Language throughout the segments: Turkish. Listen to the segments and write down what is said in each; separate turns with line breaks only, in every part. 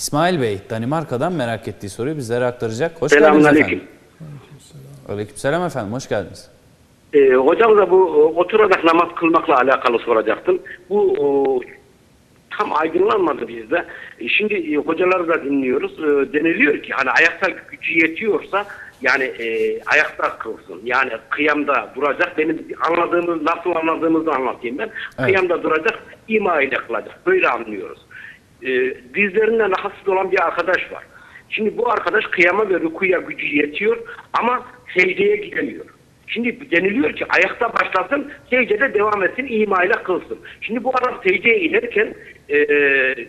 İsmail Bey Danimarka'dan merak ettiği soruyu bizlere aktaracak. Hoş
Selamun
geldiniz
aleyküm.
efendim. Aleykümselam efendim. Hoş geldiniz.
Ee, hocam da bu e, oturarak namaz kılmakla alakalı soracaktım. Bu e, tam aydınlanmadı bizde. E, şimdi e, hocaları da dinliyoruz. E, deniliyor ki hani ayakta gücü yetiyorsa yani e, ayakta kılsın. Yani kıyamda duracak. Benim anladığımız nasıl anladığımızı anlatayım ben.
Evet.
Kıyamda duracak, ima ile kılacak. Böyle anlıyoruz. E, dizlerinden rahatsız olan bir arkadaş var. Şimdi bu arkadaş kıyama ve rükuya gücü yetiyor ama secdeye gidemiyor. Şimdi deniliyor ki ayakta başlasın, secdede devam etsin, imayla kılsın. Şimdi bu adam secdeye inerken e,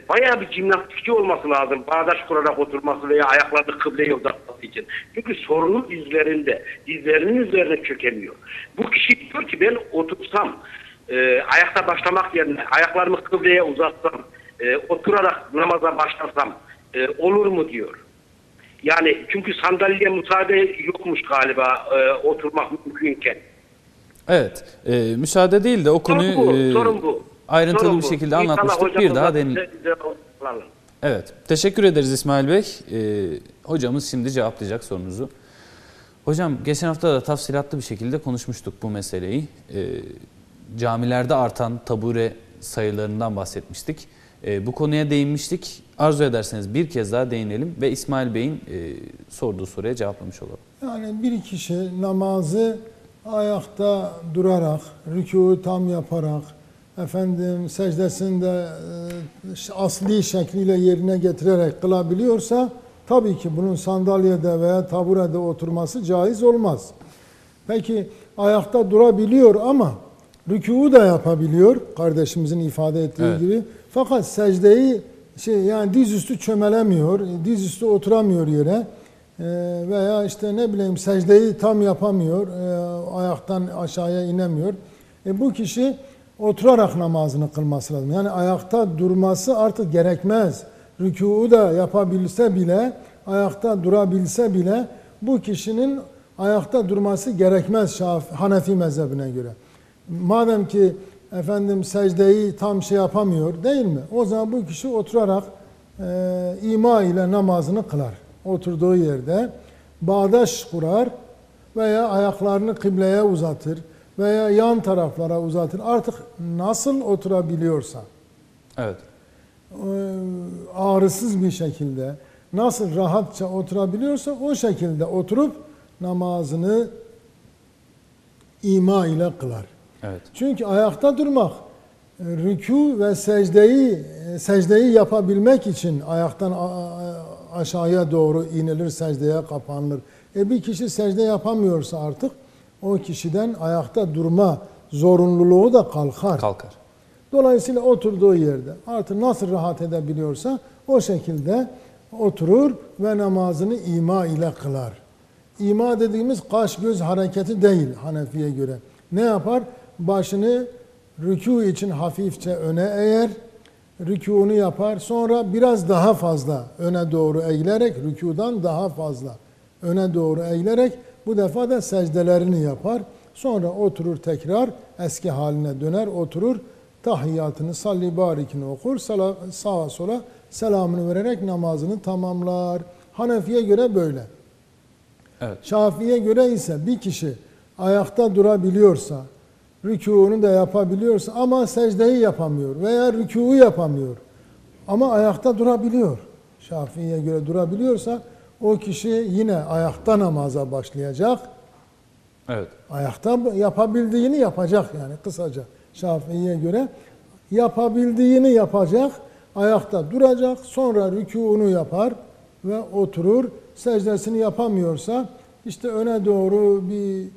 bayağı bir jimnastikçi olması lazım. Bağdaş kurarak oturması veya ayaklarını kıbleye uzatması için. Çünkü sorunun dizlerinde, dizlerinin üzerine çökemiyor. Bu kişi diyor ki ben otursam, e, ayakta başlamak yerine ayaklarımı kıbleye uzatsam, e, oturarak namaza başlasam e, olur mu diyor. Yani çünkü sandalye müsaade yokmuş galiba e, oturmak mümkünken.
Evet. e, müsaade değil de o konuyu
sorun bu,
e,
sorun bu.
ayrıntılı
Sorun
bir
bu.
şekilde
İnşallah
anlatmıştık. Bir daha
da
den
bize- bize alalım.
Evet. Teşekkür ederiz İsmail Bey. E, hocamız şimdi cevaplayacak sorunuzu. Hocam geçen hafta da tafsilatlı bir şekilde konuşmuştuk bu meseleyi. E, camilerde artan tabure sayılarından bahsetmiştik. E, bu konuya değinmiştik. Arzu ederseniz bir kez daha değinelim ve İsmail Bey'in e, sorduğu soruya cevaplamış olalım.
Yani bir kişi namazı ayakta durarak, rükû tam yaparak, efendim secdesinde e, asli şekliyle yerine getirerek kılabiliyorsa tabii ki bunun sandalyede veya taburede oturması caiz olmaz. Peki ayakta durabiliyor ama rükûu da yapabiliyor kardeşimizin ifade ettiği
Evet.
gibi. Fakat secdeyi şey yani dizüstü çömelemiyor, dizüstü oturamıyor yere. Ee, veya işte ne bileyim secdeyi tam yapamıyor, e, ayaktan aşağıya inemiyor. E, bu kişi oturarak namazını kılması lazım. Yani ayakta durması artık gerekmez. Rükûu da yapabilse bile, ayakta durabilse bile bu kişinin ayakta durması gerekmez Şaf Hanefi mezhebine göre. Madem ki efendim secdeyi tam şey yapamıyor değil mi? O zaman bu kişi oturarak e, ima ile namazını kılar. Oturduğu yerde bağdaş kurar veya ayaklarını kıbleye uzatır veya yan taraflara uzatır. Artık nasıl oturabiliyorsa
Evet.
e, ağrısız bir şekilde nasıl rahatça oturabiliyorsa o şekilde oturup namazını ima ile kılar.
Evet.
Çünkü ayakta durmak e, rükû ve secdeyi e, secdeyi yapabilmek için ayaktan aşağıya doğru inilir, secdeye kapanılır. E bir kişi secde yapamıyorsa artık o kişiden ayakta durma zorunluluğu da kalkar.
Kalkar.
Dolayısıyla oturduğu yerde artık nasıl rahat edebiliyorsa o şekilde oturur ve namazını ima ile kılar. İma dediğimiz kaş göz hareketi değil Hanefi'ye göre. Ne yapar? Başını rükû için hafifçe öne eğer, rükûnu yapar. Sonra biraz daha fazla öne doğru eğilerek, rükûdan daha fazla öne doğru eğilerek bu defa da secdelerini yapar. Sonra oturur tekrar eski haline döner, oturur. Tahiyyatını, salli barikini okur, sala- sağa sola selamını vererek namazını tamamlar. Hanefi'ye göre böyle.
Evet.
Şafii'ye göre ise bir kişi ayakta durabiliyorsa, rükûnu da yapabiliyorsa ama secdeyi yapamıyor veya rükûu yapamıyor. Ama ayakta durabiliyor. Şafii'ye göre durabiliyorsa o kişi yine ayakta namaza başlayacak.
Evet.
Ayakta yapabildiğini yapacak yani kısaca Şafii'ye göre. Yapabildiğini yapacak, ayakta duracak, sonra rükûnu yapar ve oturur. Secdesini yapamıyorsa işte öne doğru bir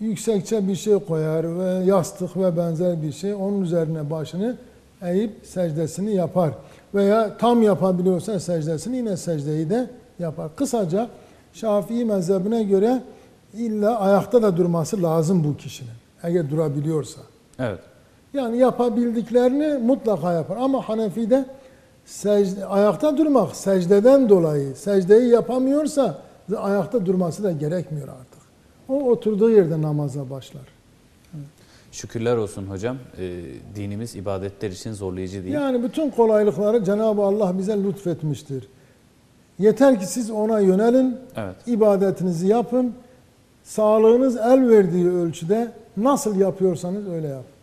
yüksekçe bir şey koyar ve yastık ve benzer bir şey onun üzerine başını eğip secdesini yapar. Veya tam yapabiliyorsa secdesini yine secdeyi de yapar. Kısaca Şafii mezhebine göre illa ayakta da durması lazım bu kişinin. Eğer durabiliyorsa.
Evet.
Yani yapabildiklerini mutlaka yapar. Ama Hanefi'de secde, ayakta durmak secdeden dolayı secdeyi yapamıyorsa ayakta durması da gerekmiyor artık. O oturduğu yerde namaza başlar.
Şükürler olsun hocam. E, dinimiz ibadetler için zorlayıcı değil.
Yani bütün kolaylıkları Cenab-ı Allah bize lütfetmiştir. Yeter ki siz ona yönelin,
Evet.
ibadetinizi yapın. Sağlığınız el verdiği ölçüde nasıl yapıyorsanız öyle yapın.